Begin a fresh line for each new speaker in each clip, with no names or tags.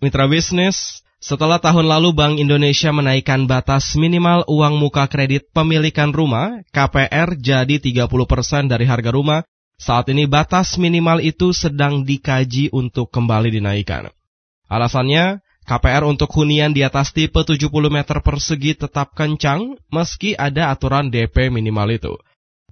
Mitra bisnis, setelah tahun lalu Bank Indonesia menaikkan batas minimal uang muka kredit pemilikan rumah, KPR jadi 30% dari harga rumah, saat ini batas minimal itu sedang dikaji untuk kembali dinaikkan. Alasannya, KPR untuk hunian di atas tipe 70 meter persegi tetap kencang meski ada aturan DP minimal itu.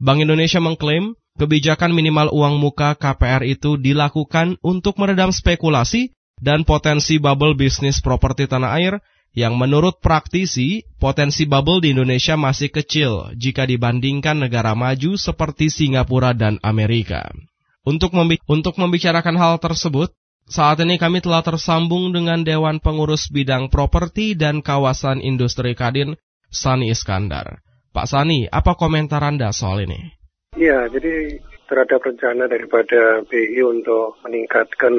Bank Indonesia mengklaim kebijakan minimal uang muka KPR itu dilakukan untuk meredam spekulasi dan potensi bubble bisnis properti tanah air yang menurut praktisi potensi bubble di Indonesia masih kecil jika dibandingkan negara maju seperti Singapura dan Amerika. Untuk, membi untuk membicarakan hal tersebut, saat ini kami telah tersambung dengan Dewan Pengurus Bidang Properti dan Kawasan Industri Kadin, Sani Iskandar. Pak Sani, apa komentar Anda soal ini?
Iya, jadi terhadap rencana daripada BI untuk meningkatkan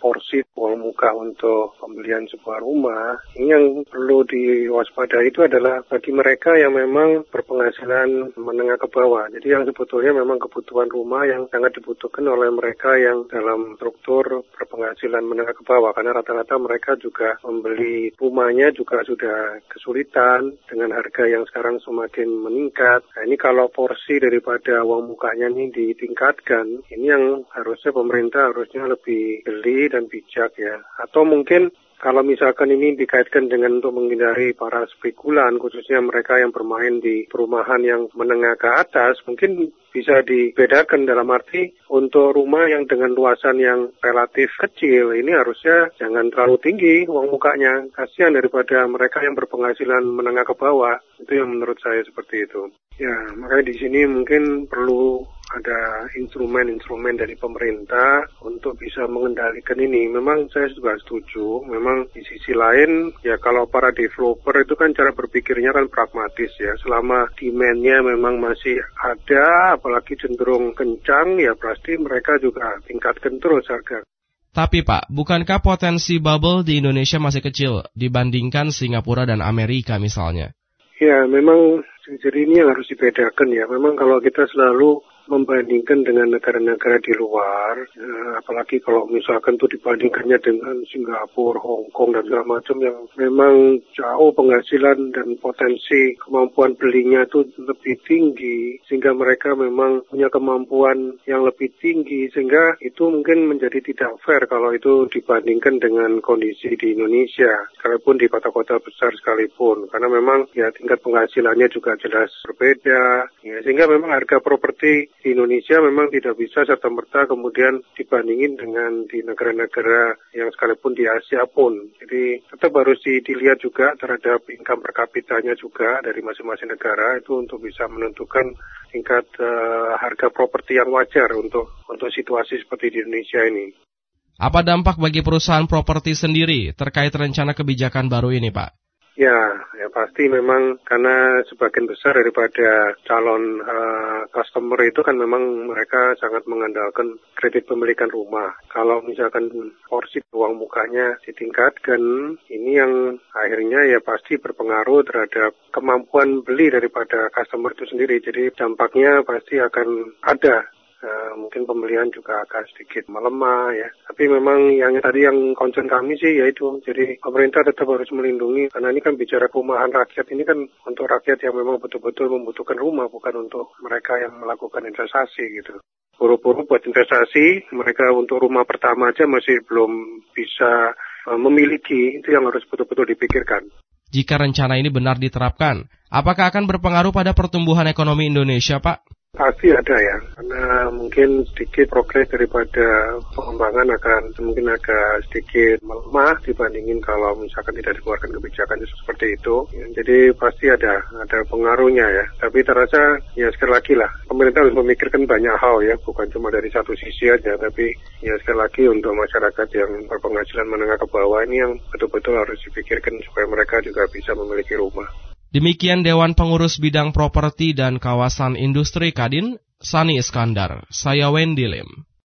porsi uang muka untuk pembelian sebuah rumah, ini yang perlu diwaspadai itu adalah bagi mereka yang memang berpenghasilan menengah ke bawah. Jadi yang sebetulnya memang kebutuhan rumah yang sangat dibutuhkan oleh mereka yang dalam struktur berpenghasilan menengah ke bawah karena rata-rata mereka juga membeli rumahnya juga sudah kesulitan dengan harga yang sekarang semakin meningkat. Nah ini kalau porsi daripada uang mukanya ini di ditingkatkan, ini yang harusnya pemerintah harusnya lebih beli dan bijak ya. Atau mungkin kalau misalkan ini dikaitkan dengan untuk menghindari para spekulan, khususnya mereka yang bermain di perumahan yang menengah ke atas, mungkin bisa dibedakan dalam arti untuk rumah yang dengan luasan yang relatif kecil, ini harusnya jangan terlalu tinggi uang mukanya. Kasihan daripada mereka yang berpenghasilan menengah ke bawah. Itu yang menurut saya seperti itu. Ya, makanya di sini mungkin perlu ada instrumen-instrumen dari pemerintah untuk bisa mengendalikan ini. Memang saya juga setuju. Memang di sisi lain, ya kalau para developer itu kan cara berpikirnya kan pragmatis ya. Selama demand-nya memang masih ada, apalagi cenderung kencang, ya pasti mereka juga tingkatkan terus harga.
Tapi Pak, bukankah potensi bubble di Indonesia masih kecil dibandingkan Singapura dan Amerika misalnya?
Ya, memang jadi ini yang harus dibedakan ya. Memang kalau kita selalu membandingkan dengan negara-negara di luar, ya, apalagi kalau misalkan itu dibandingkannya dengan Singapura, Hong Kong dan segala macam yang memang jauh penghasilan dan potensi kemampuan belinya itu lebih tinggi sehingga mereka memang punya kemampuan yang lebih tinggi sehingga itu mungkin menjadi tidak fair kalau itu dibandingkan dengan kondisi di Indonesia sekalipun di kota-kota besar sekalipun. Karena memang ya tingkat penghasilannya juga jelas berbeda ya, sehingga memang harga properti di Indonesia memang tidak bisa serta-merta kemudian dibandingin dengan di negara-negara yang sekalipun di Asia pun. Jadi tetap harus dilihat juga terhadap income per kapitanya juga dari masing-masing negara itu untuk bisa menentukan tingkat uh, harga properti yang wajar untuk untuk situasi seperti di Indonesia ini.
Apa dampak bagi perusahaan properti sendiri terkait rencana kebijakan baru ini, Pak?
Ya, ya pasti memang karena sebagian besar daripada calon uh, customer itu kan memang mereka sangat mengandalkan kredit pemilikan rumah. Kalau misalkan porsi uang mukanya ditingkatkan, ini yang akhirnya ya pasti berpengaruh terhadap kemampuan beli daripada customer itu sendiri. Jadi dampaknya pasti akan ada uh, mungkin pembelian juga akan sedikit melemah ya. Tapi memang yang tadi yang concern kami sih yaitu jadi pemerintah tetap harus melindungi karena ini kan bicara perumahan rakyat ini kan untuk rakyat yang memang betul-betul membutuhkan rumah bukan untuk mereka yang melakukan investasi gitu. Buru-buru buat investasi, mereka untuk rumah pertama aja masih belum bisa uh, memiliki, itu yang harus betul-betul dipikirkan.
Jika rencana ini benar diterapkan, apakah akan berpengaruh pada pertumbuhan ekonomi Indonesia, Pak?
Pasti ada ya, karena mungkin sedikit progres daripada pengembangan akan mungkin agak sedikit melemah dibandingin kalau misalkan tidak dikeluarkan kebijakan seperti itu. Ya, jadi pasti ada ada pengaruhnya ya. Tapi terasa ya sekali lagi lah, pemerintah harus memikirkan banyak hal ya, bukan cuma dari satu sisi aja, tapi ya sekali lagi untuk masyarakat yang berpenghasilan menengah ke bawah ini yang betul-betul harus dipikirkan supaya mereka juga bisa memiliki rumah.
Demikian Dewan Pengurus Bidang Properti dan Kawasan Industri Kadin, Sani Iskandar. Saya Wendy Lim.